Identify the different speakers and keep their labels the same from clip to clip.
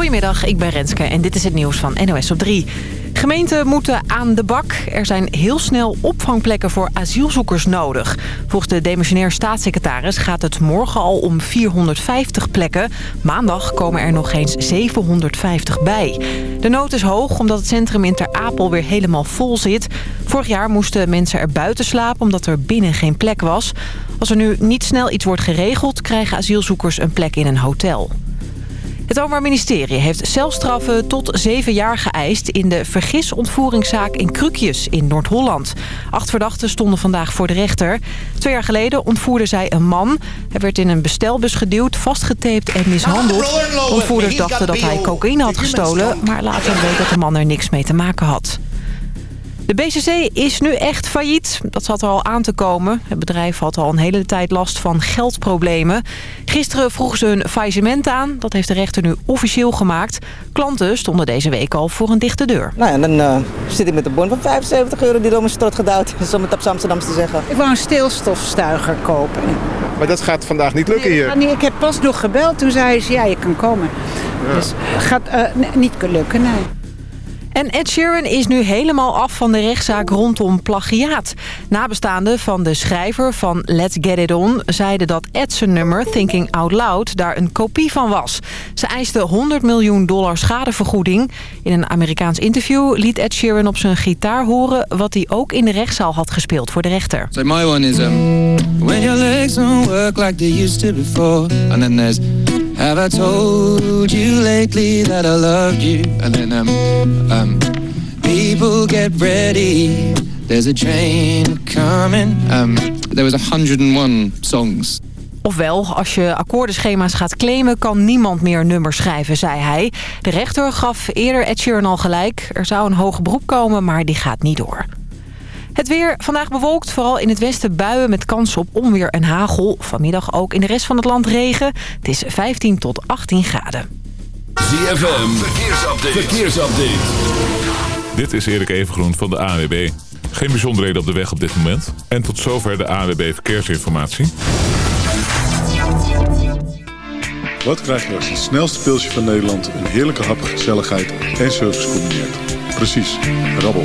Speaker 1: Goedemiddag, ik ben Renske en dit is het nieuws van NOS op 3. Gemeenten moeten aan de bak. Er zijn heel snel opvangplekken voor asielzoekers nodig. Volgens de demissionair staatssecretaris gaat het morgen al om 450 plekken. Maandag komen er nog eens 750 bij. De nood is hoog omdat het centrum in Ter Apel weer helemaal vol zit. Vorig jaar moesten mensen er buiten slapen omdat er binnen geen plek was. Als er nu niet snel iets wordt geregeld, krijgen asielzoekers een plek in een hotel. Het Openbaar Ministerie heeft celstraffen tot zeven jaar geëist... in de vergisontvoeringszaak in Krukjes in Noord-Holland. Acht verdachten stonden vandaag voor de rechter. Twee jaar geleden ontvoerde zij een man. Hij werd in een bestelbus geduwd, vastgetaped en mishandeld. Ontvoerders dachten dat hij cocaïne had gestolen... maar later bleek dat de man er niks mee te maken had. De BCC is nu echt failliet. Dat zat er al aan te komen. Het bedrijf had al een hele tijd last van geldproblemen. Gisteren vroegen ze hun faillissement aan. Dat heeft de rechter nu officieel gemaakt. Klanten stonden deze week al voor een dichte deur.
Speaker 2: Nou ja, dan uh, zit ik met een bon van 75 euro die door mijn strot gedouwd is. Om het op Amsterdams te zeggen.
Speaker 3: Ik wou een steelstofstuiger kopen.
Speaker 4: Maar dat gaat vandaag niet lukken hier?
Speaker 3: Nee, ik heb pas nog gebeld. Toen zei ze, ja, je kan komen. Ja. Dus het gaat uh, niet lukken, nee.
Speaker 1: En Ed Sheeran is nu helemaal af van de rechtszaak rondom plagiaat. Nabestaanden van de schrijver van Let's Get It On zeiden dat Ed zijn nummer Thinking Out Loud daar een kopie van was. Ze eisten 100 miljoen dollar schadevergoeding. In een Amerikaans interview liet Ed Sheeran op zijn gitaar horen wat hij ook in de rechtszaal had gespeeld voor de rechter.
Speaker 5: So my one is um, when your legs don't work like they used to before. And then there's Have I told you lately that I loved you? And then um, um, people get ready. There's a train coming. Um, there was 101 songs.
Speaker 1: Ofwel, als je akkoordenschema's gaat claimen... kan niemand meer nummers schrijven, zei hij. De rechter gaf eerder Ed Sheeran al gelijk. Er zou een hoger beroep komen, maar die gaat niet door. Het weer vandaag bewolkt, vooral in het westen buien met kans op onweer en hagel. Vanmiddag ook in de rest van het land regen. Het is 15 tot 18 graden.
Speaker 6: ZFM, verkeersupdate. verkeersupdate.
Speaker 7: Dit is Erik Evengroen van de AWB. Geen bijzonderheden op de weg op dit moment. En tot zover de AWB Verkeersinformatie.
Speaker 8: Wat krijg je als het snelste pilsje van Nederland... een heerlijke hap, gezelligheid en service combineert? Precies, rabbel.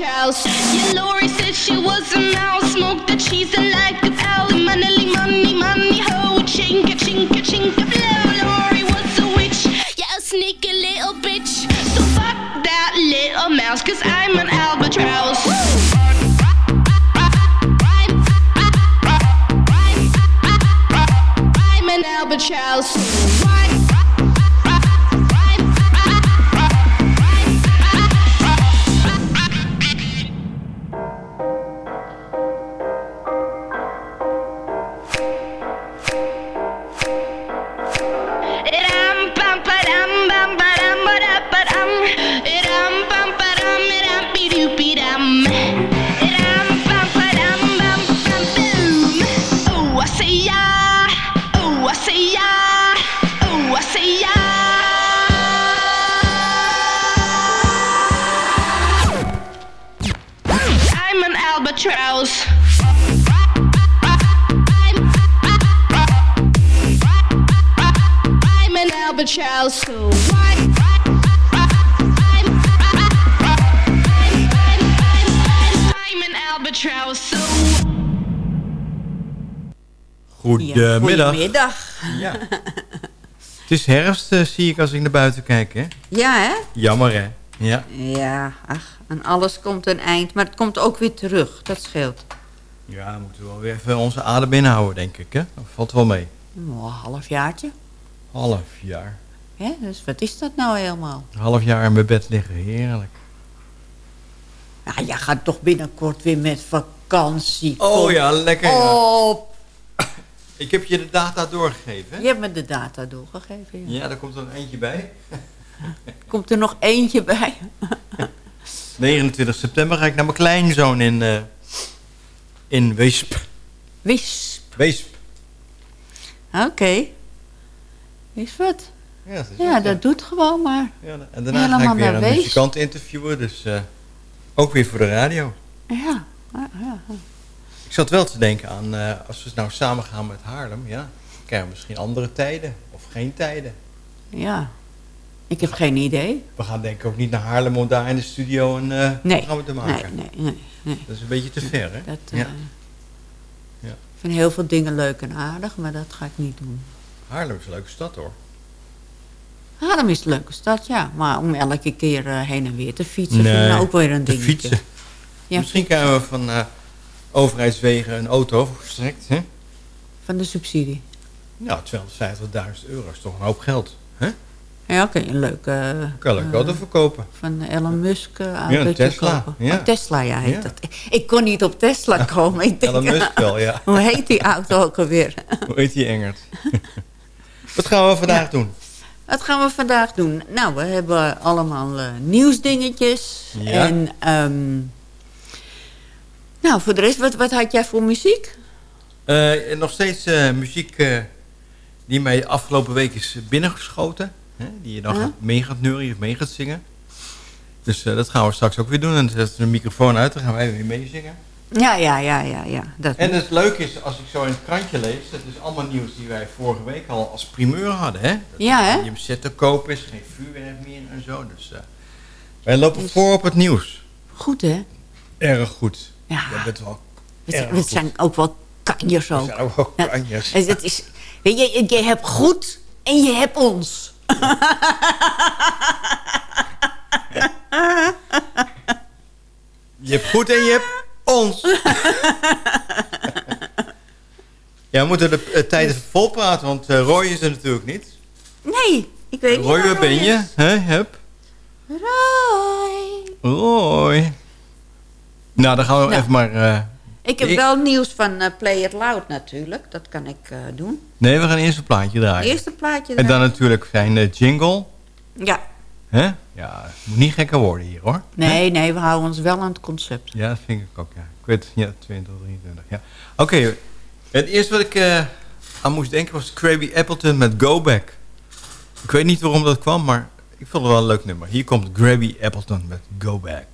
Speaker 9: house. Yeah, Lori said she was a mouse. Smoked the cheese and
Speaker 10: Goedemiddag.
Speaker 11: Goedemiddag.
Speaker 10: Ja. Het is herfst, eh, zie ik als ik naar buiten kijk, hè?
Speaker 11: Ja, hè?
Speaker 10: Jammer, hè? Ja.
Speaker 11: Ja, ach, aan alles komt een eind. Maar het komt ook weer terug. Dat scheelt.
Speaker 10: Ja, we moeten wel weer even onze adem inhouden, denk ik, hè? Dat valt wel mee.
Speaker 11: Oh, een halfjaartje.
Speaker 10: Half jaar.
Speaker 11: Hè? Dus wat is dat nou helemaal?
Speaker 10: Half jaar in mijn bed liggen, heerlijk.
Speaker 11: Ja, jij gaat toch binnenkort weer met vakantie.
Speaker 10: Oh
Speaker 11: Kom
Speaker 10: ja, lekker. ja.
Speaker 11: Op.
Speaker 10: Ik heb je de data doorgegeven, hè?
Speaker 11: Je hebt me de data doorgegeven. Ja.
Speaker 10: Ja, daar komt er nog eentje bij.
Speaker 11: Komt er nog eentje bij?
Speaker 10: 29 september ga ik naar mijn kleinzoon in, eh in Weesp.
Speaker 11: Wisp.
Speaker 10: Weesp.
Speaker 11: Oké. Is wat?
Speaker 10: Ja, dat,
Speaker 11: Ja, doet gewoon maar.
Speaker 10: Ja, en daarna
Speaker 11: Helemaal
Speaker 10: ga ik weer een muzikant interviewen, dus eh, ook weer voor de radio.
Speaker 11: Ja.
Speaker 10: Ik zat wel te denken aan, eh, als we nou samen gaan met Haarlem, ja, krijgen we misschien andere tijden of geen tijden.
Speaker 11: Ja. Ik heb geen idee.
Speaker 10: We gaan denk ik ook niet naar Haarlem om daar in de studio een eh
Speaker 11: Nee.
Speaker 10: programma te maken.
Speaker 11: Nee, nee, nee. nee.
Speaker 10: Dat is een beetje te ver, hè?
Speaker 11: Dat,
Speaker 10: ja. Ja.
Speaker 11: Ik vind heel veel dingen leuk en aardig, maar dat ga ik niet doen.
Speaker 10: Haarlem is een leuke stad, hoor.
Speaker 11: Haarlem is een leuke stad, ja. Maar om elke keer eh, heen en weer te fietsen vind ik nou ook weer een dingetje.
Speaker 10: fietsen.
Speaker 11: Ja,
Speaker 10: Misschien krijgen we van eh, overheidswegen een auto verstrekt, hè?
Speaker 11: van de subsidie.
Speaker 10: Nou, 250.000 euro is toch een hoop geld, hè?
Speaker 11: Ja, oké, een leuke... eh,
Speaker 10: Kan een
Speaker 11: eh,
Speaker 10: auto verkopen.
Speaker 11: Van Elon Musk uh,
Speaker 10: Ja, een Tesla, ja.
Speaker 11: Oh, Tesla, ja, heet
Speaker 10: Ja.
Speaker 11: dat. Ik kon niet op Tesla komen. Ik denk,
Speaker 10: Elon Musk wel, ja.
Speaker 11: Hoe heet die auto ook alweer?
Speaker 10: Hoe heet die Engert? Wat gaan we vandaag doen?
Speaker 11: Wat gaan we vandaag doen? Nou, we hebben allemaal eh, nieuwsdingetjes.
Speaker 10: Ja.
Speaker 11: En, ehm, nou, voor de rest, wat, wat had jij voor muziek?
Speaker 10: Eh, nog steeds eh, muziek die mij de afgelopen week is binnengeschoten. Hè? Die je dan gaat, mee gaat neurien of mee gaat zingen. Dus dat gaan we straks ook weer doen. En dan zetten we de microfoon uit, dan gaan wij weer meezingen.
Speaker 11: Ja, ja, ja, ja, ja. Dat
Speaker 10: En het leuke is, als ik zo in het krantje lees... dat is allemaal nieuws die wij vorige week al als primeur hadden. Hè? Dat
Speaker 11: Ja, hè?
Speaker 10: Je hem zet te kopen is, geen vuurwerk meer en zo. Dus eh, wij lopen voor op het nieuws.
Speaker 11: Goed, hè?
Speaker 10: Erg goed.
Speaker 11: Ja.
Speaker 10: Je bent wel
Speaker 11: We,
Speaker 10: erg
Speaker 11: zijn- we ook wel kanjers
Speaker 10: We
Speaker 11: ook.
Speaker 10: zijn ook wel kanjers.
Speaker 11: het- het is, weet je, je hebt goed en je hebt ons.
Speaker 10: Je hebt goed en je hebt ons. ja, we moeten de uh, tijd even volpraten, want uh, Roy is er natuurlijk niet.
Speaker 11: Nee, ik weet niet.
Speaker 10: Roy,
Speaker 11: waar
Speaker 10: waar ben je? Hè, hup.
Speaker 11: Roy.
Speaker 10: Roy. Nou, dan gaan we
Speaker 11: Nou.
Speaker 10: even maar... eh,
Speaker 11: Ik heb
Speaker 10: Ik-
Speaker 11: wel nieuws van eh, Play It Loud natuurlijk. Dat kan ik eh, doen.
Speaker 10: Nee, we gaan eerst een plaatje draaien.
Speaker 11: Eerste plaatje.
Speaker 10: En dan
Speaker 11: draaien.
Speaker 10: natuurlijk zijn eh, jingle.
Speaker 11: Ja.
Speaker 10: Hè? Ja, het moet niet gekker worden hier, hoor.
Speaker 11: Nee, nee, we houden ons wel aan het concept.
Speaker 10: Ja, dat vind ik ook, ja. Ik weet, ja, 22, 23, ja. Oké, het eerste wat ik eh, aan moest denken was Krabby Appleton met Go Back. Ik weet niet waarom dat kwam, maar ik vond het wel een leuk nummer. Hier komt Krabby Appleton met Go Back.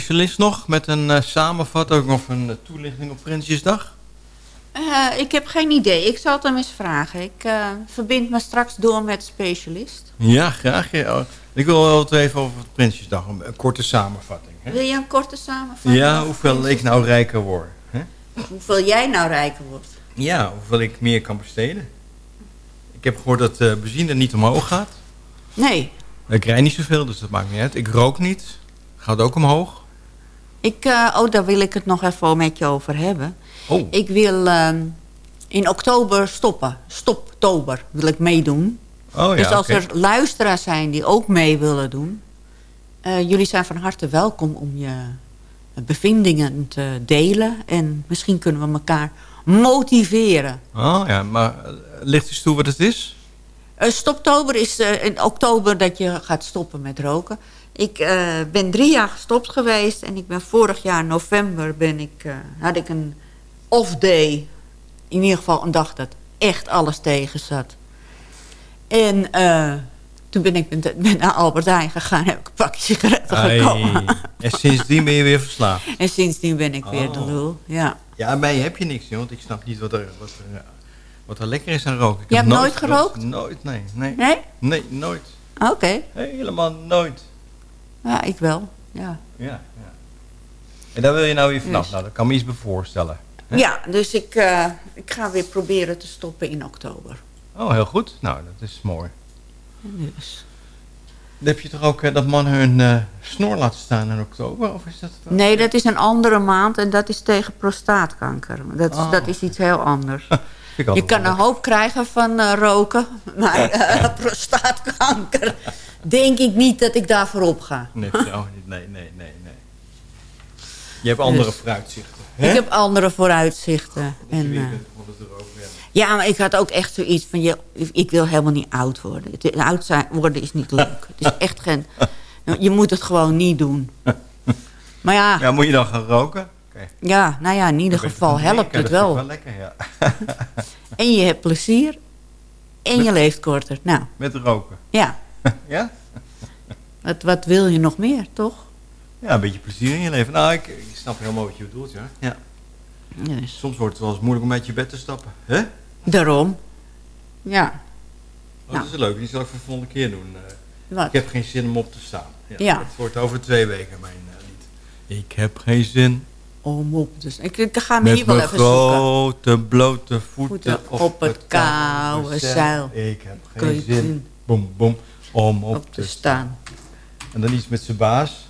Speaker 10: Specialist nog met een eh, samenvatting of een eh, toelichting op Prinsjesdag?
Speaker 11: Eh, ik heb geen idee. Ik zal het hem eens vragen. Ik verbind me straks door met specialist.
Speaker 10: Ja, graag. Ja. Oh, Ik wil wel even over Prinsjesdag, een, een korte samenvatting. Hè?
Speaker 11: Wil je een korte samenvatting?
Speaker 10: Ja, hoeveel ik nou rijker word. Hè?
Speaker 11: Hoeveel jij nou rijker wordt?
Speaker 10: Ja, hoeveel ik meer kan besteden. Ik heb gehoord dat benzine niet omhoog gaat.
Speaker 11: Nee.
Speaker 10: Ik rijd niet zoveel, dus dat maakt niet uit. Ik rook niet. Gaat ook omhoog.
Speaker 11: Ik, eh, oh, daar wil ik het nog even met je over hebben.
Speaker 10: Oh.
Speaker 11: Ik wil ehm, in oktober stoppen. Stoptober wil ik meedoen.
Speaker 10: Oh ja,
Speaker 11: dus als er luisteraars zijn die ook mee willen doen... eh, jullie zijn van harte welkom om je bevindingen te delen. En misschien kunnen we elkaar motiveren.
Speaker 10: Oh ja, maar eh, licht eens toe wat het is?
Speaker 11: Eh, stoptober is in oktober dat je gaat stoppen met roken. Ik eh, ben drie jaar gestopt geweest en ik ben vorig jaar november ben ik, eh, had ik een off day. In ieder geval een dag dat echt alles tegen zat. En eh, toen ben ik met, met naar Albert Heijn gegaan en heb ik een pakje sigaretten gekomen.
Speaker 10: En sindsdien ben je weer verslaafd.
Speaker 11: En sindsdien ben ik weer de
Speaker 10: Oh.
Speaker 11: lul. Ja.
Speaker 10: Ja, bij je heb je niks, joh, want ik snap niet wat er, wat er, wat er lekker is aan roken. Ik
Speaker 11: Je
Speaker 10: heb
Speaker 11: hebt nooit gerookt?
Speaker 10: Nooit, nee, nee.
Speaker 11: Nee?
Speaker 10: Nee, nooit.
Speaker 11: Oké.
Speaker 10: Helemaal nooit.
Speaker 11: Ja, ik wel. Ja.
Speaker 10: Ja, ja. En daar wil je nou weer vanaf.
Speaker 11: Dus.
Speaker 10: Nou, dat kan me iets bij voorstellen. Hè?
Speaker 11: Ja, dus ik, eh, ik ga weer proberen te stoppen in oktober.
Speaker 10: Oh, heel goed. Nou, dat is mooi.
Speaker 11: Dus.
Speaker 10: Dan heb je toch ook eh, dat man hun eh, snor laten staan in oktober? Of is dat?
Speaker 11: Nee, dat is een andere maand en dat is tegen prostaatkanker. Dat, is-
Speaker 10: Oh.
Speaker 11: dat is iets heel anders. Je kan een hoop krijgen van roken, maar prostaatkanker denk ik niet dat ik daarvoor op ga.
Speaker 10: Nee, nee, nee, nee, nee. Je hebt andere
Speaker 11: Dus.
Speaker 10: vooruitzichten. hè?
Speaker 11: Ik heb andere vooruitzichten. En,
Speaker 10: Je
Speaker 11: eh, ja, maar ik had ook echt zoiets van, je, ik wil helemaal niet oud worden. Het, oud zijn, worden is niet leuk. Het is echt geen, je moet het gewoon niet doen. Maar ja,
Speaker 10: Ja, moet je dan gaan roken?
Speaker 11: Ja nou ja, in ieder geval helpt
Speaker 10: lekker,
Speaker 11: het
Speaker 10: dat
Speaker 11: wel.
Speaker 10: wel lekker, ja.
Speaker 11: En je hebt plezier. En je leeft korter. Nou,
Speaker 10: Met roken.
Speaker 11: ja.
Speaker 10: Ja?
Speaker 11: Wat, wat wil je nog meer, toch?
Speaker 10: Ja, een beetje plezier in je leven. Nou, ik, ik snap helemaal wat je bedoelt, ja. ja. Soms wordt het wel eens moeilijk om uit je bed te stappen. Hè?
Speaker 11: daarom. Ja.
Speaker 10: Oh,
Speaker 11: Nou.
Speaker 10: Dat is leuk. Die zal ik voor de volgende keer doen. eh.
Speaker 11: Wat?
Speaker 10: Ik heb geen zin om op te staan. Ja,
Speaker 11: Ja.
Speaker 10: Het wordt over twee weken mijn eh, lied. Ik heb geen zin
Speaker 11: Om op dus ik, ik ga me
Speaker 10: met
Speaker 11: hier wel
Speaker 10: mijn
Speaker 11: even zoeken.
Speaker 10: grote blote voeten,
Speaker 11: Voeten op het koude zeil.
Speaker 10: Ik heb
Speaker 11: Kun je
Speaker 10: geen zin, om op,
Speaker 11: Op
Speaker 10: te
Speaker 11: te
Speaker 10: staan. En dan iets met zijn baas.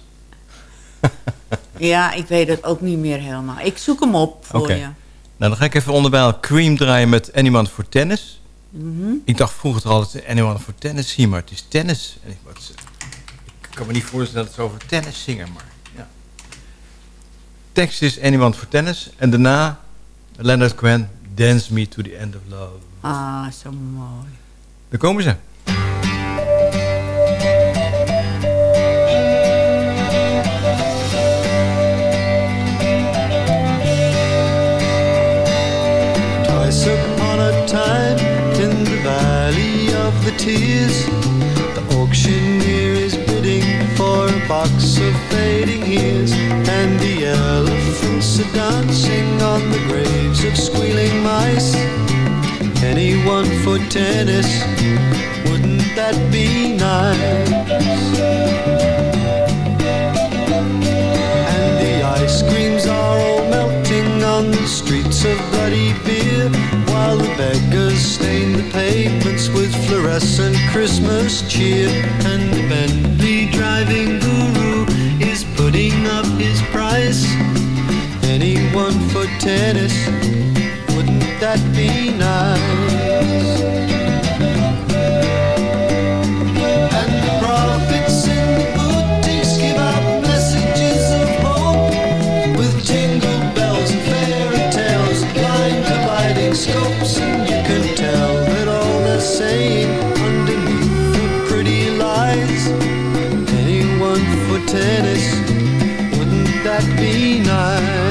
Speaker 11: Ja, ik weet het ook niet meer helemaal. Ik zoek hem op voor je.
Speaker 10: Nou, dan ga ik even onderwijl Cream draaien met Anyone for Tennis.
Speaker 11: Mhm.
Speaker 10: Ik dacht vroeger altijd Anyone for Tennis zien, maar het is tennis. En ik, wat, ik kan me niet voorstellen dat ze over tennis zingen, maar ja. Tekst is Anyone for Tennis. En daarna Leonard Cohen, Dance Me to the End of Love.
Speaker 11: Ah, zo mooi.
Speaker 10: Daar komen ze.
Speaker 12: Twice upon a time in the valley of the tears, the auctioneer is bidding for a box of fading years, and the elephants are dancing on the graves of squealing mice. Anyone for tennis, wouldn't that be nice? While the beggars stain the pavements with fluorescent Christmas cheer And the Bentley driving guru is putting up his price Anyone for tennis, wouldn't that be nice? tennis. Wouldn't that be nice?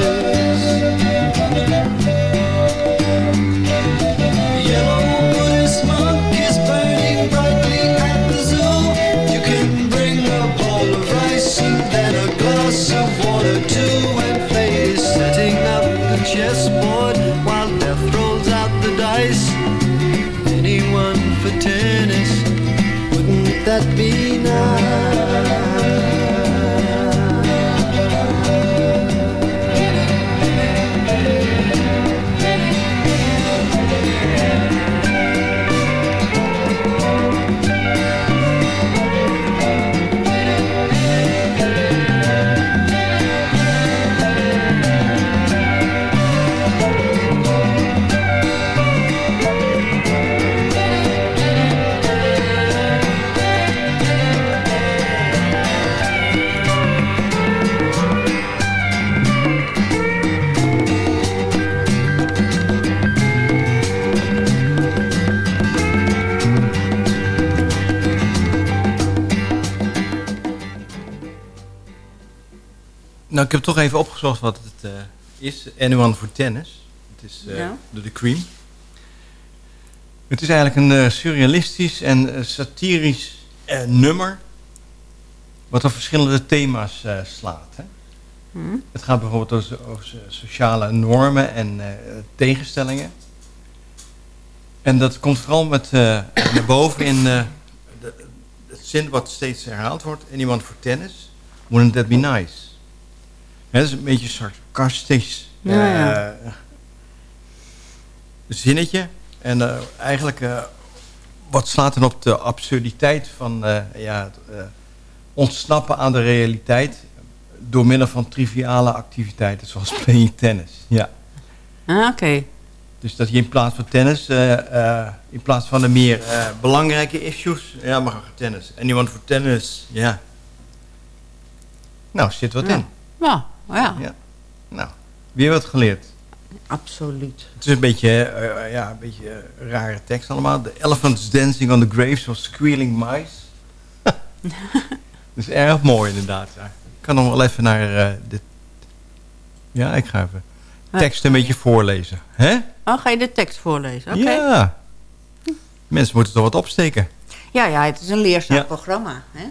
Speaker 10: Ik heb toch even opgezocht wat het eh, is. Anyone for Tennis. Het is eh,
Speaker 11: Ja.
Speaker 10: door The Cream. Het is eigenlijk een eh, surrealistisch en satirisch nummer. Wat op verschillende thema's slaat. Hè?
Speaker 11: Hm?
Speaker 10: Het gaat bijvoorbeeld over, over so- sociale normen en tegenstellingen. En dat komt vooral met, eh, naar boven in de, het zin wat steeds herhaald wordt. Anyone for tennis? Wouldn't that be nice? Dat is een beetje sarcastisch
Speaker 11: Ja,
Speaker 10: eh, zinnetje. En eh, eigenlijk, eh, wat slaat dan op de absurditeit van ja, het, ontsnappen aan de realiteit door middel van triviale activiteiten zoals playing tennis. Ja.
Speaker 11: Ah, Oké.
Speaker 10: Dus dat je in plaats van tennis, in plaats van de meer belangrijke issues, ja, maar tennis. Anyone voor tennis, ja. Nou, zit wat
Speaker 11: Ja.
Speaker 10: in.
Speaker 11: Ja, ja.
Speaker 10: Ja. Nou, weer wat geleerd.
Speaker 11: Absoluut.
Speaker 10: Het is een beetje, eh, eh, ja, een beetje eh, rare tekst allemaal. The elephants dancing on the graves of squealing mice. dat is erg mooi inderdaad. Ja. Ik kan nog wel even naar eh, de... Ja, ik ga even tekst een beetje voorlezen. Hè?
Speaker 11: Oh, ga je de tekst voorlezen? Oké.
Speaker 10: Ja. Mensen moeten toch wat opsteken.
Speaker 11: Ja, ja, het is een leerzaam
Speaker 10: Ja.
Speaker 11: programma. Hè?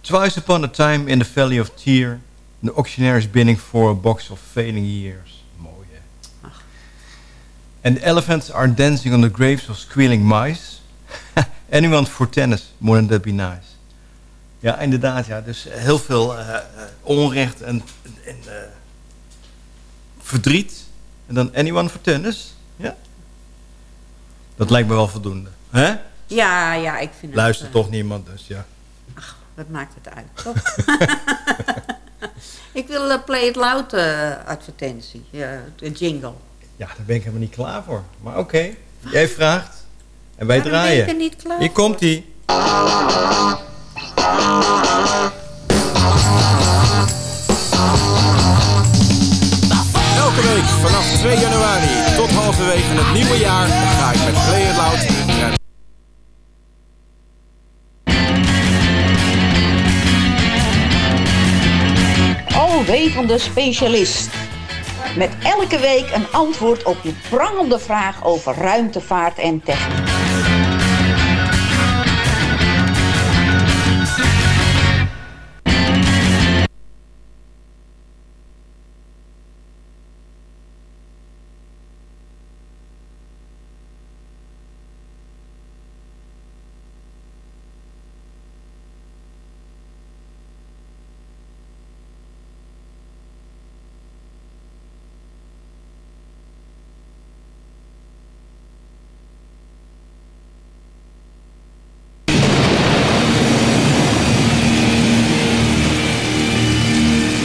Speaker 10: Twice upon a time in the valley of tear... auctioneer is bidding for a box of fading years. Mooi, hè? And the elephants are dancing on the graves of squealing mice. Anyone for tennis, wouldn't that be nice? Ja, inderdaad, ja. Dus heel veel eh, eh, onrecht en, en eh, verdriet. En dan anyone for tennis? Ja. Dat lijkt me wel voldoende. Hè?
Speaker 11: Ja, ja, ik vind het...
Speaker 10: Luistert
Speaker 11: eh,
Speaker 10: toch niemand, dus ja.
Speaker 11: Wat maakt het uit, toch? ik wil eh, Play It Loud eh, advertentie. Ja, de jingle.
Speaker 10: Ja, daar ben ik helemaal niet klaar voor. Maar oké, jij vraagt en wij
Speaker 11: Waarom ben
Speaker 10: draaien.
Speaker 11: ik er niet klaar
Speaker 10: Hier komt ie.
Speaker 13: Elke week vanaf 2 januari tot halverwege het nieuwe jaar ga ik met Play It Loud
Speaker 14: Alwetende specialist. Met elke week een antwoord op je prangende vraag over ruimtevaart en techniek.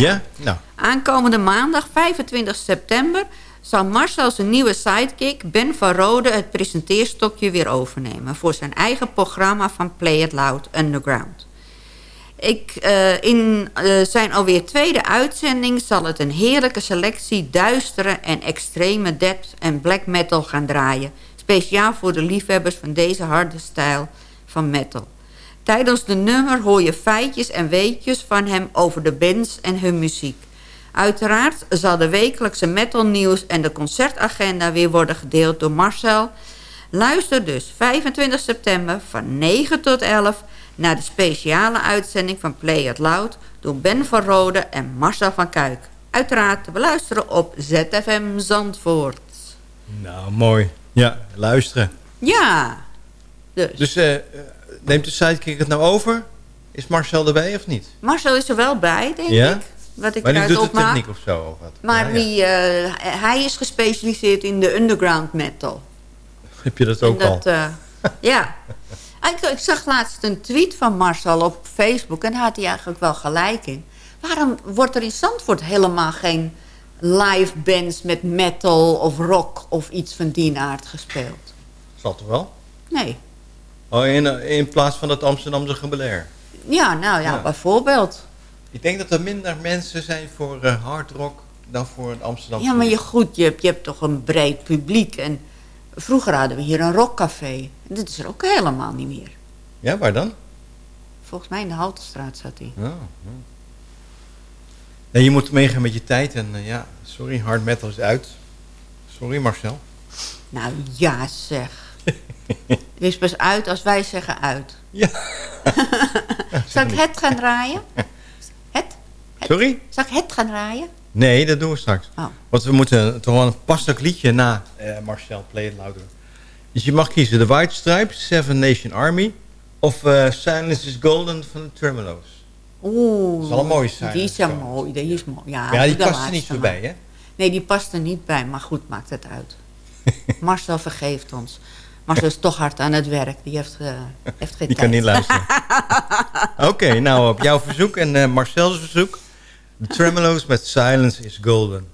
Speaker 15: Ja? Nou,
Speaker 11: Aankomende maandag 25 september zal Marcel zijn nieuwe sidekick Ben van Rode het presenteerstokje weer overnemen voor zijn eigen programma van Play It Loud Underground. Ik, eh, in eh, zijn alweer tweede uitzending zal het een heerlijke selectie duistere en extreme death en black metal gaan draaien. Speciaal voor de liefhebbers van deze harde stijl van metal. Tijdens de nummer hoor je feitjes en weetjes van hem over de bands en hun muziek. Uiteraard zal de wekelijkse metalnieuws en de concertagenda weer worden gedeeld door Marcel. Luister dus 25 september van 9 tot 11 naar de speciale uitzending van Play It Loud door Ben van Rode en Marcel van Kuik. Uiteraard te beluisteren op ZFM Zandvoort.
Speaker 15: nou mooi. Ja, luisteren.
Speaker 11: Ja, dus.
Speaker 15: Dus eh, neemt de sidekick het nou over? Is Marcel erbij of niet?
Speaker 11: Marcel is er wel bij, denk
Speaker 15: ja?
Speaker 11: ik. Wat ik
Speaker 15: maar die doet de
Speaker 11: opmaak.
Speaker 15: techniek of zo? Of wat?
Speaker 11: Maar
Speaker 15: Ja.
Speaker 11: Die, eh, hij is gespecialiseerd in de underground metal.
Speaker 15: Heb je dat ook
Speaker 11: En
Speaker 15: al?
Speaker 11: dat, eh, ja. Ik, ik zag laatst een tweet van Marcel op Facebook... en daar had hij eigenlijk wel gelijk in. Waarom wordt er in Zandvoort helemaal geen live bands met metal of rock... of iets van die aard gespeeld?
Speaker 15: Zal toch wel?
Speaker 11: Nee.
Speaker 15: Oh, in, eh, in plaats van het Amsterdamse gebelair.
Speaker 11: Ja, nou ja,
Speaker 15: Ja.
Speaker 11: bijvoorbeeld.
Speaker 15: Ik denk dat er minder mensen zijn voor eh, hard rock dan voor een Amsterdamse
Speaker 11: Ja, maar je, goed, je, hebt- je hebt toch een breed publiek. En vroeger hadden we hier een rockcafé. En dit is er ook helemaal niet meer.
Speaker 15: Ja, waar dan?
Speaker 11: Volgens mij in de Haltestraat zat hij.
Speaker 15: Ja, ja. Nee, je moet meegaan met je tijd. En eh, ja, sorry, hard metal is uit. Sorry Marcel.
Speaker 11: Nou ja, zeg. Het is pas uit als wij zeggen uit.
Speaker 15: Ja.
Speaker 11: Zal ik het gaan draaien?
Speaker 15: Sorry?
Speaker 11: Zal ik het gaan draaien?
Speaker 15: Nee, dat doen we straks.
Speaker 11: Oh.
Speaker 15: Want we moeten toch wel een passelijk liedje na eh, Marcel Play Louder. Dus je mag kiezen The White Stripes, Seven Nation Army... of eh, Silence is Golden van de Tremolo's.
Speaker 11: Oeh.
Speaker 15: Dat is wel een mooie Silence
Speaker 11: Die is ja mooi. Die is mooi. Ja,
Speaker 15: Ja, die
Speaker 11: de
Speaker 15: past er niet voorbij, hè?
Speaker 11: Nee, die past er niet bij. Maar goed, maakt het uit. Marcel vergeeft ons. Marcel is toch hard aan het werk. Die heeft, eh, heeft geen
Speaker 15: Die
Speaker 11: tijd.
Speaker 15: kan niet luisteren. Oké, nou op jouw verzoek en eh Marcel's verzoek. The Tremolo's met Silence is Golden.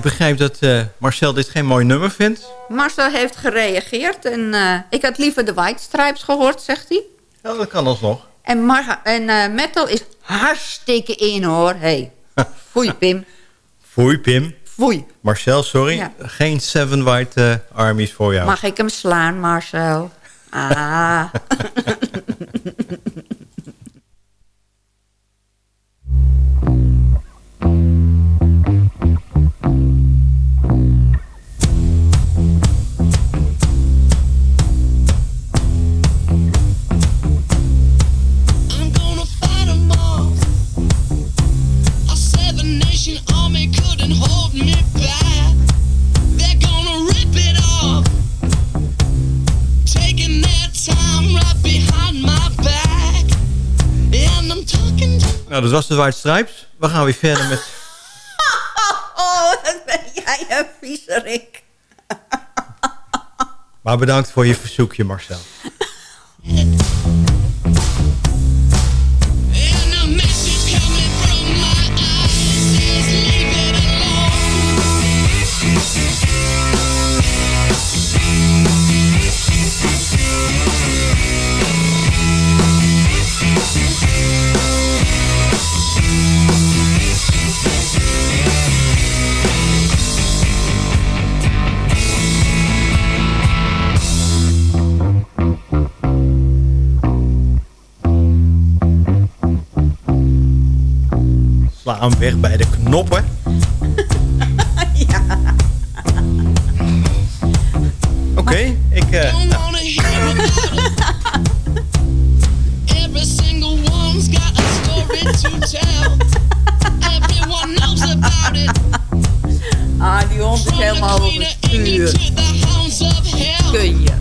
Speaker 15: Ik begrijp dat eh, Marcel dit geen mooi nummer vindt.
Speaker 11: Marcel heeft gereageerd en eh, ik had liever de White Stripes gehoord, zegt hij.
Speaker 15: Ja, dat kan alsnog.
Speaker 11: En, en eh, metal is hartstikke in hoor. Hey. Foei Pim.
Speaker 15: Foei, Pim. Foei.
Speaker 10: Marcel, sorry.
Speaker 15: Ja.
Speaker 10: Geen Seven White Armies voor jou.
Speaker 15: Mag ik hem slaan, Marcel? Ah.
Speaker 10: Nou, dat was de White Stripes. We gaan weer verder met...
Speaker 15: Jij een viezerik.
Speaker 10: Maar bedankt voor je verzoekje, Marcel. Hem weg bij de knoppen. Oké, ik... eh, nou,
Speaker 11: wanna hear about it. Every single one's got a story to tell. Everyone knows about it.
Speaker 15: Ah, die hond is helemaal overstuur. Kun je.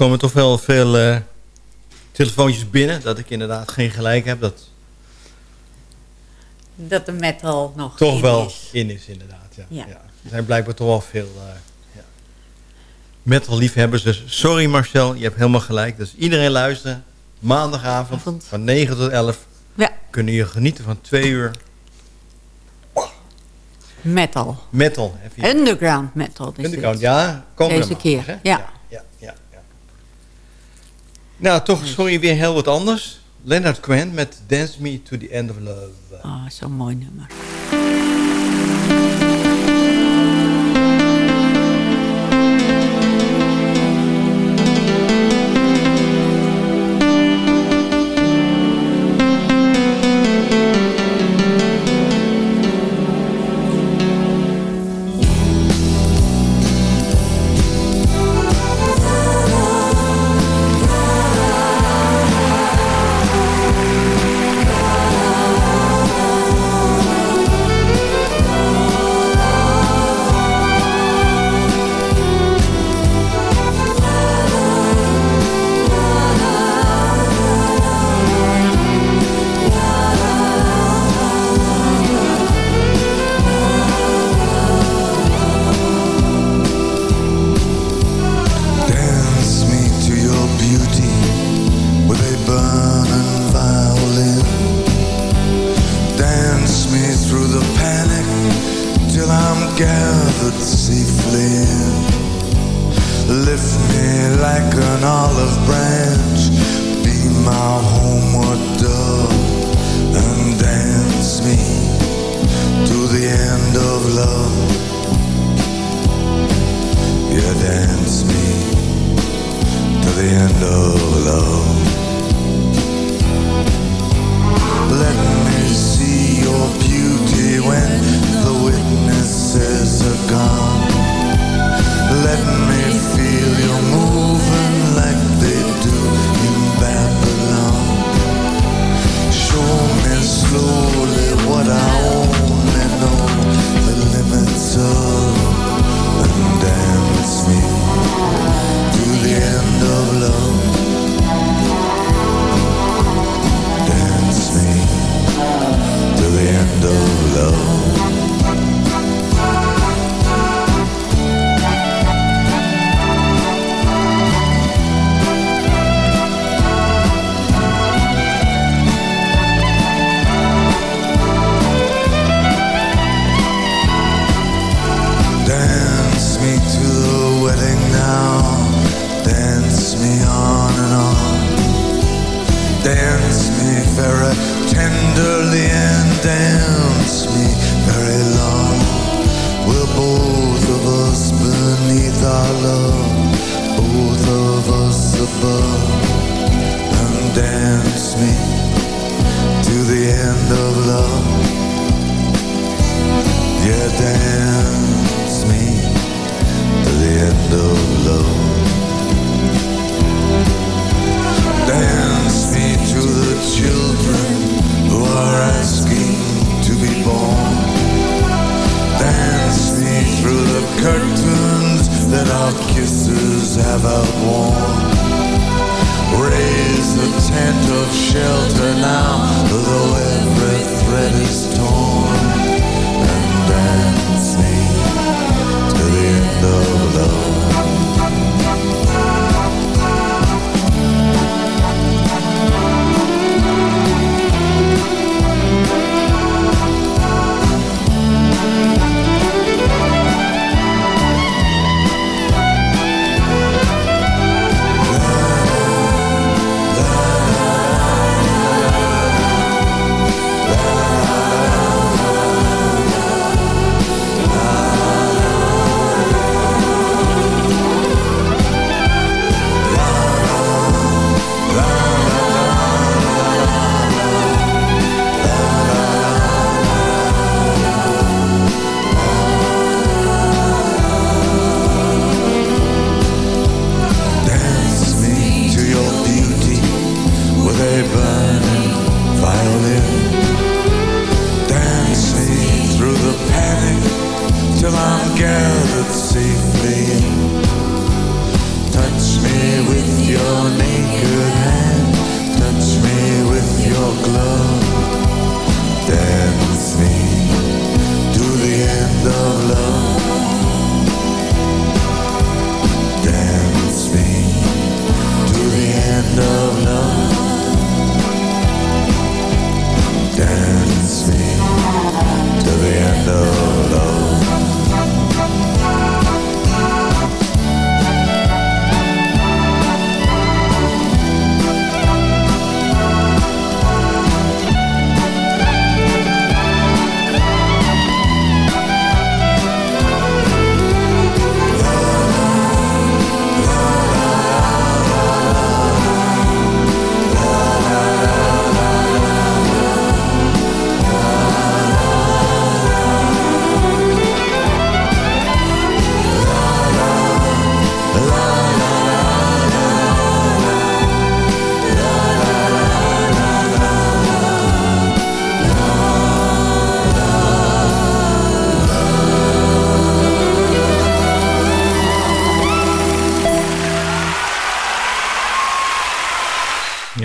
Speaker 10: Komen toch wel veel eh, telefoontjes binnen. Dat ik inderdaad geen gelijk heb. Dat
Speaker 15: Dat de metal nog
Speaker 10: toch
Speaker 15: in
Speaker 10: wel
Speaker 15: is.
Speaker 10: in is, inderdaad. Ja.
Speaker 15: Ja.
Speaker 10: Ja. Er zijn blijkbaar toch wel veel eh ja. metal liefhebbers. Dus sorry Marcel, je hebt helemaal gelijk. Dus iedereen luisteren. Maandagavond van 9 tot 11
Speaker 15: Ja.
Speaker 10: kunnen je genieten van twee uur
Speaker 15: Metal.
Speaker 10: metal. Even-
Speaker 15: Underground metal. is
Speaker 10: Underground,
Speaker 15: dit.
Speaker 10: ja. Komende
Speaker 15: Deze keer,
Speaker 10: hè?
Speaker 15: ja.
Speaker 10: Nou, toch, sorry, weer heel wat anders. Leonard Cohen met Dance Me to the End of Love.
Speaker 15: Ah, zo'n mooi nummer.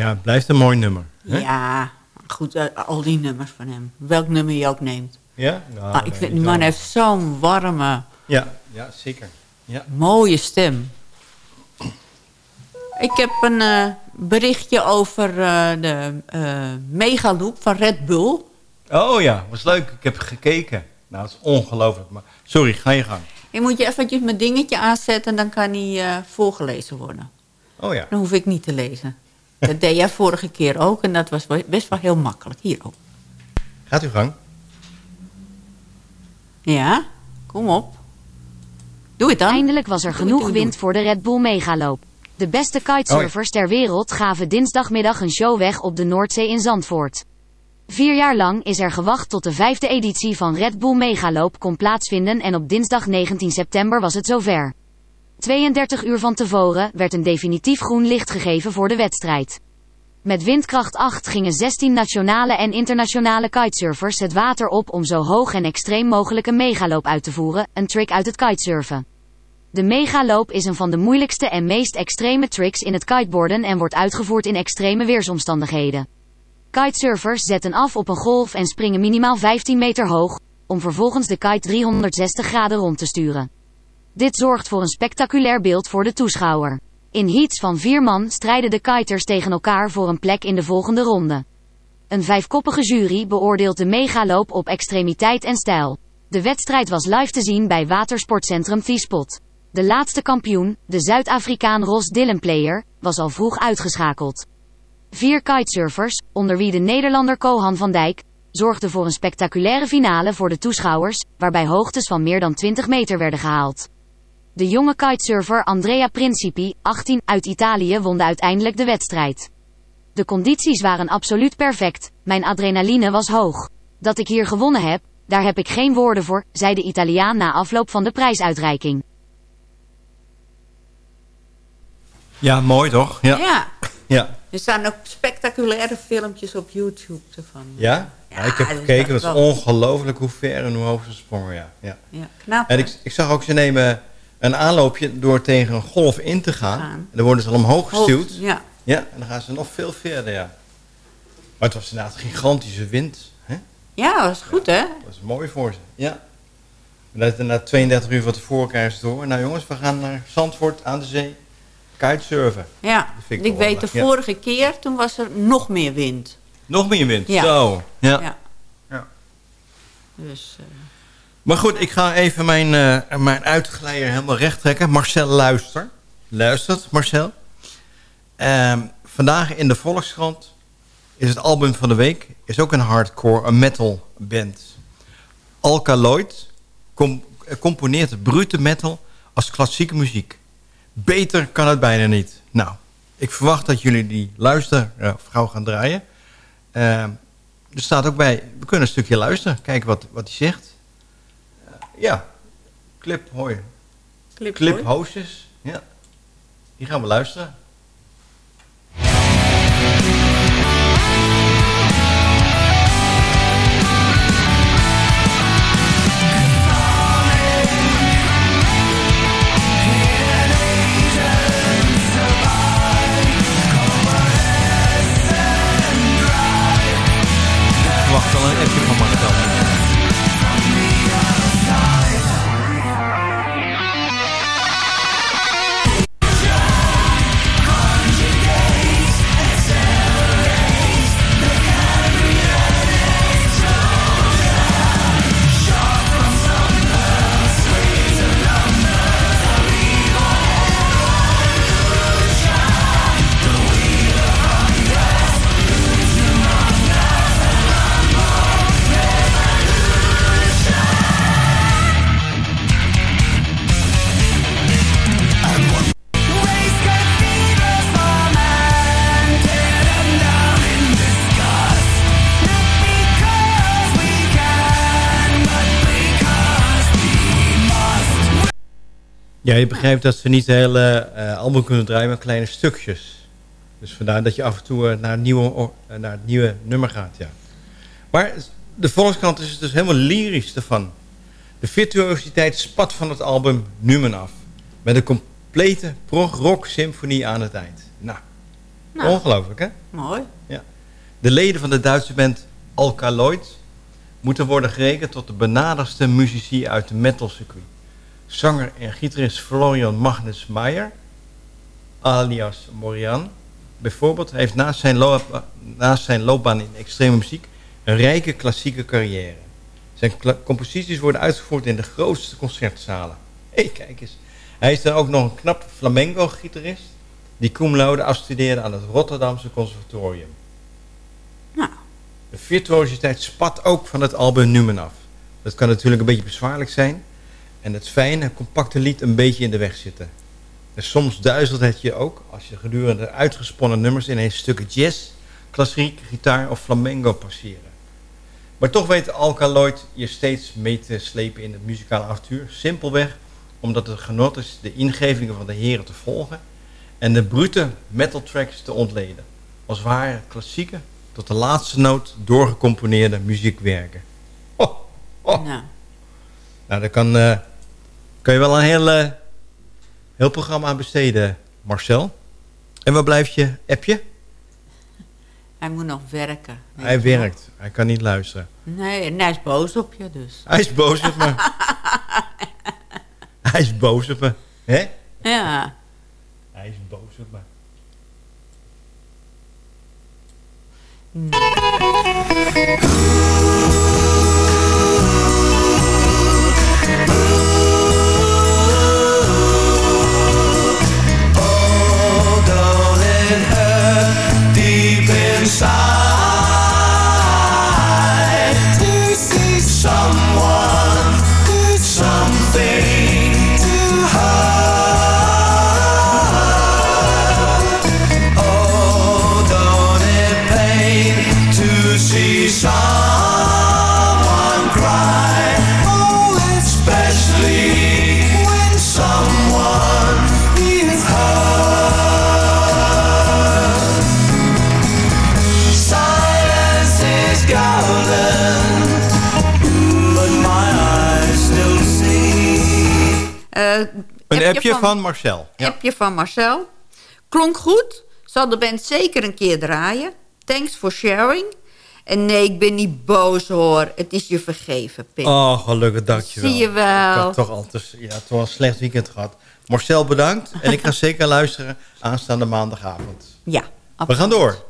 Speaker 10: Ja, het blijft een mooi nummer. hè?
Speaker 11: Ja, goed, eh, al die nummers van hem. Welk nummer je ook neemt.
Speaker 10: Ja? Nou,
Speaker 11: Ah, ik vind, die man heeft zo'n warme,
Speaker 10: Ja, ja zeker. Ja.
Speaker 11: mooie stem. Ik heb een eh, berichtje over eh, de eh megaloop van Red Bull.
Speaker 10: Oh ja, was leuk. Ik heb gekeken. Nou, het is ongelooflijk. Maar sorry, ga je gang.
Speaker 11: Je moet je eventjes mijn dingetje aanzetten, dan kan hij eh, voorgelezen worden.
Speaker 10: Oh ja.
Speaker 11: Dan hoef ik niet te lezen. Dat deed jij vorige keer ook en dat was best wel heel makkelijk. Hier ook.
Speaker 10: Gaat uw gang.
Speaker 11: Ja, kom op. Doe het dan.
Speaker 16: Eindelijk was er genoeg wind voor de Red Bull megaloop. De beste kitesurfers ter wereld gaven dinsdagmiddag een show weg op de Noordzee in Zandvoort. Vier jaar lang is er gewacht tot de vijfde editie van Red Bull Megaloop kon plaatsvinden en op dinsdag 19 september was het zover. 32 uur van tevoren werd een definitief groen licht gegeven voor de wedstrijd. Met windkracht 8 gingen 16 nationale en internationale kitesurfers het water op om zo hoog en extreem mogelijk een megaloop uit te voeren, een trick uit het kitesurfen. De megaloop is een van de moeilijkste en meest extreme tricks in het kiteboarden en wordt uitgevoerd in extreme weersomstandigheden. Kitesurfers zetten af op een golf en springen minimaal 15 meter hoog, om vervolgens de kite 360 graden rond te sturen. Dit zorgt voor een spectaculair beeld voor de toeschouwer. In heats van vier man strijden de kiters tegen elkaar voor een plek in de volgende ronde. Een vijfkoppige jury beoordeelt de megaloop op extremiteit en stijl. De wedstrijd was live te zien bij watersportcentrum V-Spot. De laatste kampioen, de Zuid-Afrikaan Ros Dillenplayer, was al vroeg uitgeschakeld. Vier kitesurfers, onder wie de Nederlander Kohan van Dijk, zorgde voor een spectaculaire finale voor de toeschouwers, waarbij hoogtes van meer dan 20 meter werden gehaald. De jonge kitesurfer Andrea Principi, 18, uit Italië won uiteindelijk de wedstrijd. De condities waren absoluut perfect, mijn adrenaline was hoog. Dat ik hier gewonnen heb, daar heb ik geen woorden voor, zei de Italiaan na afloop van de prijsuitreiking.
Speaker 10: Ja, mooi toch? Ja.
Speaker 11: Ja.
Speaker 10: Ja.
Speaker 11: Er staan ook spectaculaire filmpjes op YouTube ervan.
Speaker 10: Ja? Ja, ik heb gekeken, dat is ongelooflijk hoe ver en hoe hoog ze sprongen. Ja. Ja.
Speaker 11: Ja, knap.
Speaker 10: En ik, ik zag ook, ze nemen een aanloopje door tegen een golf in te gaan.
Speaker 11: Gaan.
Speaker 10: En dan worden ze al omhoog
Speaker 11: Hoog,
Speaker 10: gestuurd.
Speaker 11: ja.
Speaker 10: ja. En dan gaan ze nog veel verder, ja. Maar het was inderdaad een gigantische wind. Hè?
Speaker 11: Ja, dat is goed hè?
Speaker 10: Dat is mooi voor ze. Ja. En dat na 32 uur van tevoren krijgen ze door. Nou jongens, we gaan naar Zandvoort aan de zee. Kitesurfen.
Speaker 11: Ja, ik, weet de
Speaker 10: ja.
Speaker 11: vorige keer, toen was er nog meer wind.
Speaker 10: Nog meer wind.
Speaker 11: Ja.
Speaker 10: Zo. Ja.
Speaker 11: Ja.
Speaker 10: Ja.
Speaker 11: Dus, eh,
Speaker 10: Maar goed, ik ga even mijn, eh, mijn uitgeleider helemaal recht trekken. Marcel, luister. Luistert, Marcel. Ehm, vandaag in de Volkskrant is het album van de week. Is ook een hardcore, een metal band. Alkaloid com- componeert brute metal als klassieke muziek. Beter kan het bijna niet. Nou, ik verwacht dat jullie die luister gauw gaan draaien. Ehm, er staat ook bij, we kunnen een stukje luisteren. Kijken wat, wat hij zegt. Ja, clip hoor je.
Speaker 11: Clip,
Speaker 10: Clip. Hostess. Ja. Die gaan we luisteren. Ik verwacht wel een appje van Marcel. Je begrijpt dat ze niet de hele eh, album kunnen draaien, maar kleine stukjes. Dus vandaar dat je af en toe eh, naar, het nieuwe, eh, naar het nieuwe nummer gaat, ja. Maar de Volkskrant is dus helemaal lyrisch ervan. De virtuositeit spat van het album Numen af. Met een complete prog-rock symfonie aan het eind. Nou,
Speaker 11: Nou.
Speaker 10: ongelooflijk hè?
Speaker 11: Mooi.
Speaker 10: Ja. De leden van de Duitse band Alkaloid moeten worden gerekend tot de benadigste muzici uit de metalcircuit. Zanger en gitarist Florian Magnus Meijer, alias Morian, bijvoorbeeld, heeft naast zijn, loop- naast zijn loopbaan in extreme muziek een rijke klassieke carrière. Zijn composities worden uitgevoerd in de grootste concertzalen. Hé, kijk eens. Hij is dan ook nog een knap flamenco-gitarist die cum laude afstudeerde aan het Rotterdamse Conservatorium. De virtuositeit spat ook van het album Numen af. Dat kan natuurlijk een beetje bezwaarlijk zijn en het fijne, compacte lied een beetje in de weg zitten. En soms duizelt het je ook als je gedurende de uitgesponnen nummers ineens stukken jazz, klassiek, gitaar of flamenco passeren. Maar toch weet Alkaloid je steeds mee te slepen in het muzikale avontuur. Simpelweg omdat het genot is de ingevingen van de heren te volgen en de brute metal tracks te ontleden. Als ware klassieke, tot de laatste noot doorgecomponeerde muziekwerken. Oh, oh.
Speaker 11: Nou,
Speaker 10: Nou, daar kan, eh, kan je wel een heel, eh, heel programma aan besteden, Marcel. En waar blijft je appje?
Speaker 11: hij moet nog werken.
Speaker 10: Hij werkt. Hij kan niet luisteren.
Speaker 11: Nee, en hij is boos op je dus.
Speaker 10: Hij is boos op me. Hij is boos op me. Hè?
Speaker 11: Ja.
Speaker 10: Hij is boos op me.
Speaker 15: Oh,
Speaker 10: Heb je van Marcel. Heb
Speaker 11: je van Marcel. Klonk goed. Zal de band zeker een keer draaien. Thanks for sharing. En nee, ik ben niet boos hoor. Het is je vergeven, Pim.
Speaker 10: Oh, gelukkig, dankjewel.
Speaker 11: Zie je wel.
Speaker 10: Ik had toch al te, ja, het was een slecht weekend gehad. Marcel, bedankt. En ik ga zeker luisteren aanstaande maandagavond.
Speaker 11: Ja.
Speaker 10: We gaan door.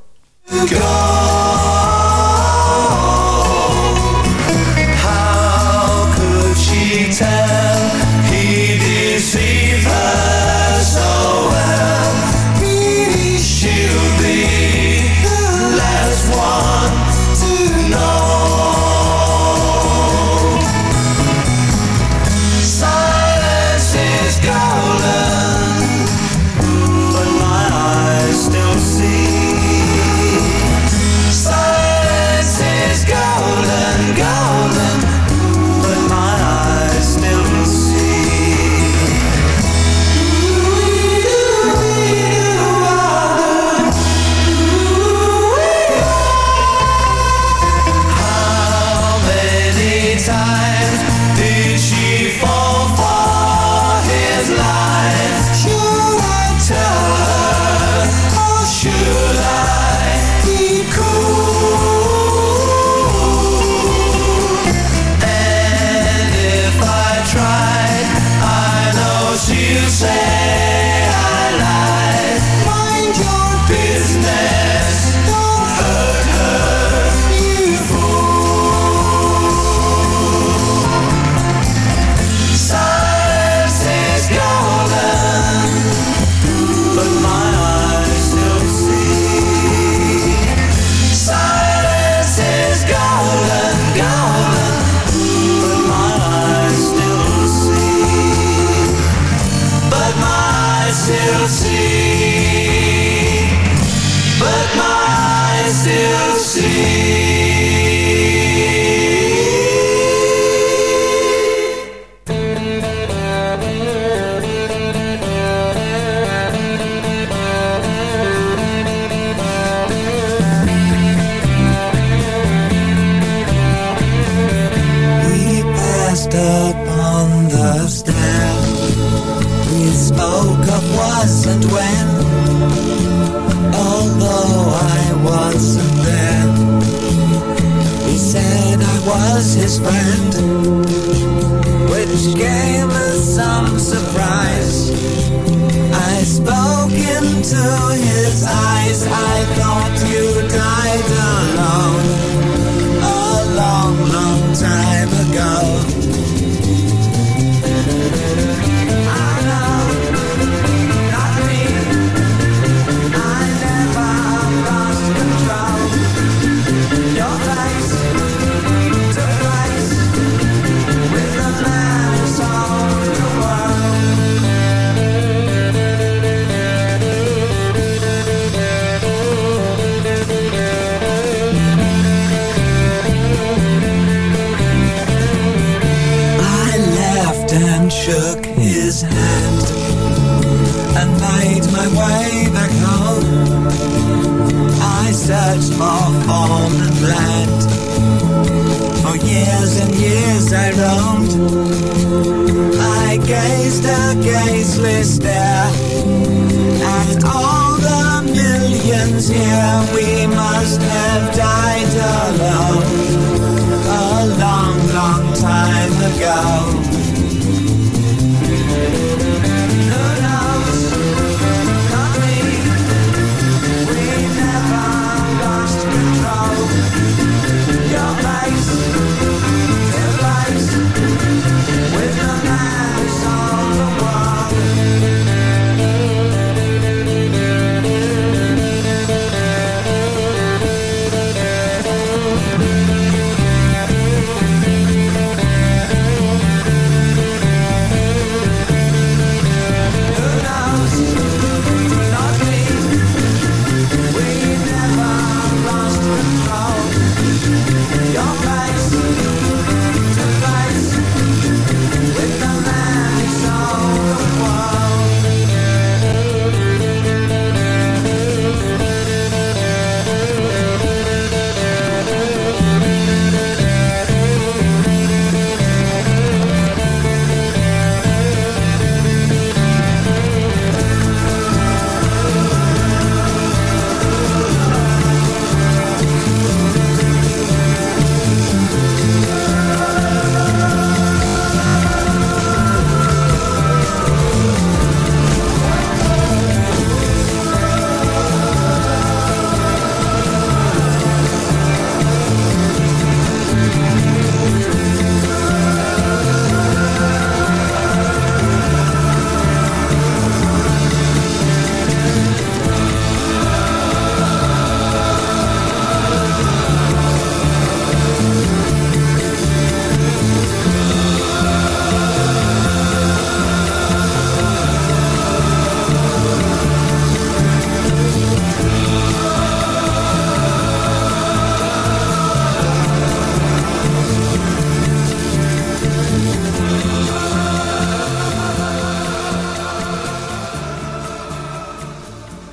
Speaker 15: assim.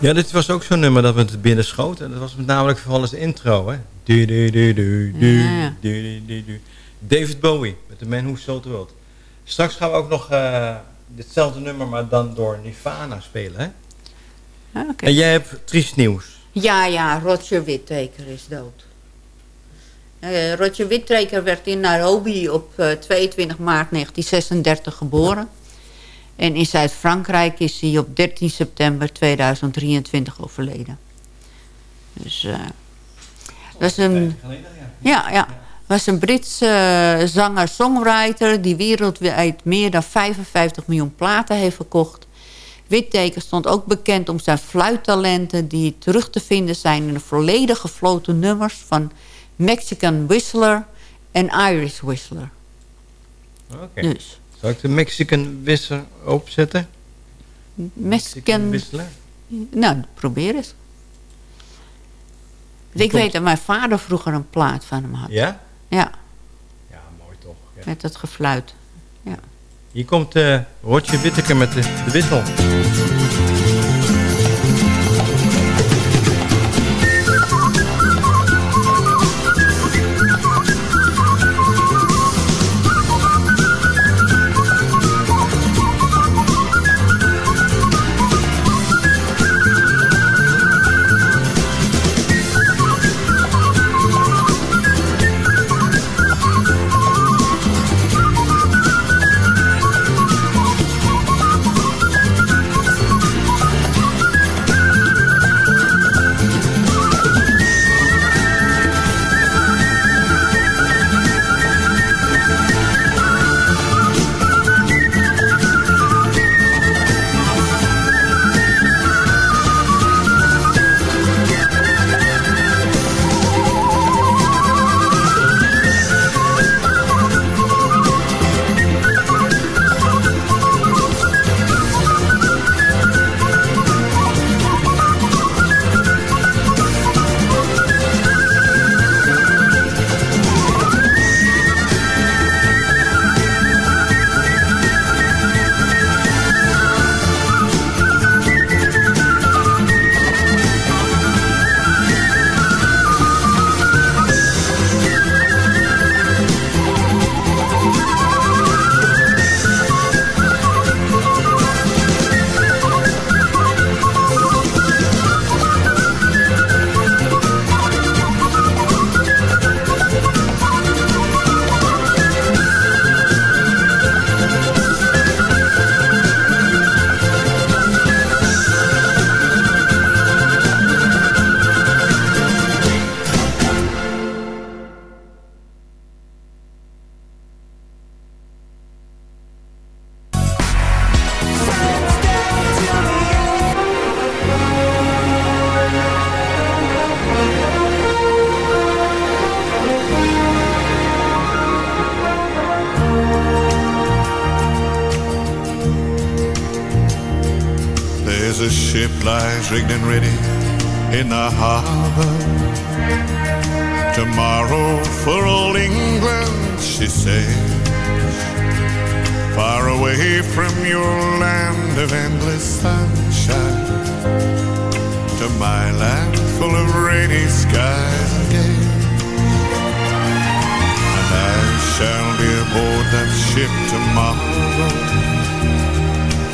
Speaker 10: Ja, dit was ook zo'n nummer dat we het binnen schoten. Dat was met namelijk vooral als intro, hè. Du, du, du, du, du,
Speaker 11: Ja,
Speaker 10: du, du, du, du. David Bowie, met The Man Who Sold the World. Straks gaan we ook nog eh, ditzelfde nummer, maar dan door Nirvana spelen, hè.
Speaker 11: Ah, oké.
Speaker 10: En jij hebt triest nieuws.
Speaker 11: Ja, ja, Roger Whittaker is dood. Eh, Roger Whittaker werd in Nairobi op eh, 22 maart 1936 geboren. En in Zuid-Frankrijk is hij op 13 september 2023 overleden. Dus dat is een... Ja, ja. was een Britse eh, zanger-songwriter... die wereldwijd meer dan 55 miljoen platen heeft verkocht. Whittaker stond ook bekend om zijn fluittalenten... die terug te vinden zijn in de volledig gefloten nummers... van Mexican Whistler en Irish Whistler.
Speaker 10: Oké.
Speaker 11: Dus.
Speaker 10: Zal ik de Mexican Wisser opzetten?
Speaker 11: Mexican...
Speaker 10: Whistler?
Speaker 11: Nou, probeer eens. Ik
Speaker 10: komt-
Speaker 11: weet dat mijn vader vroeger een plaat van hem had.
Speaker 10: Ja?
Speaker 11: Ja.
Speaker 10: Ja, mooi toch. Ja.
Speaker 11: Met dat gefluit. Ja.
Speaker 10: Hier komt eh Roger Whittaker met de, de wissel.
Speaker 17: A ship lies rigged and ready in the harbor. Tomorrow for old England she sails. Far away from your land of endless sunshine. To my land full of rainy skies gales. And I shall be aboard that ship tomorrow.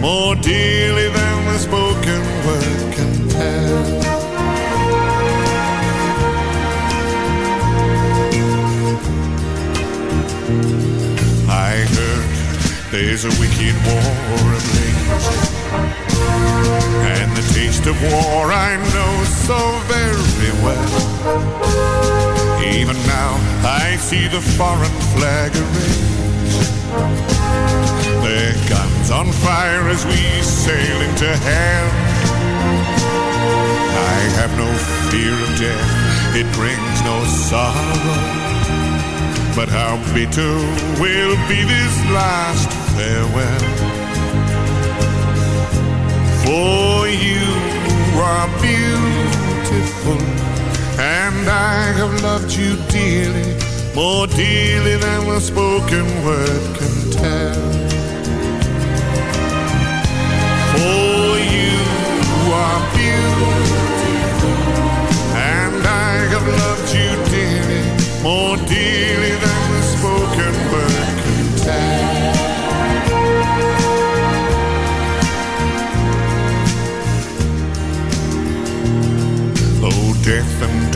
Speaker 17: more dearly than the spoken word can tell. I heard there's a wicked war ablaze, and the taste of war I know so very well. Even now I see the foreign flag arrayed, their guns on fire as we sail into hell. I I have no fear of death, it brings no sorrow. But how bitter will be this last farewell. For you are beautiful, and I have loved you dearly, more dearly than the spoken word can tell.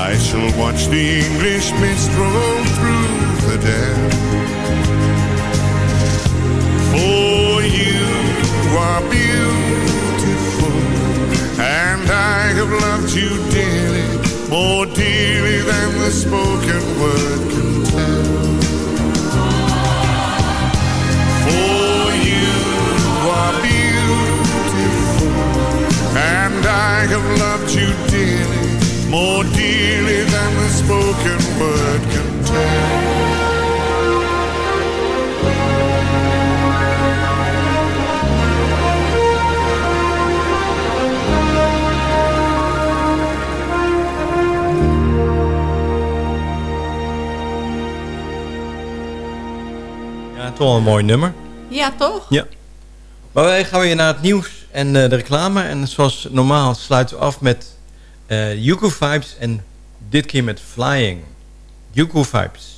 Speaker 17: I shall watch the English mist roll through the dam. For you are beautiful, and I have loved you dearly, more dearly than the spoken word can tell. For you are beautiful, and I have loved you dearly, more dearly than the spoken word can tell.
Speaker 10: Ja, toch wel een mooi nummer.
Speaker 11: Ja, toch?
Speaker 10: Ja. Maar wij gaan weer naar het nieuws en eh, de reclame. En zoals normaal sluiten we af met eh Yuko Vibes en dit keer met Flying. Yuko Vibes.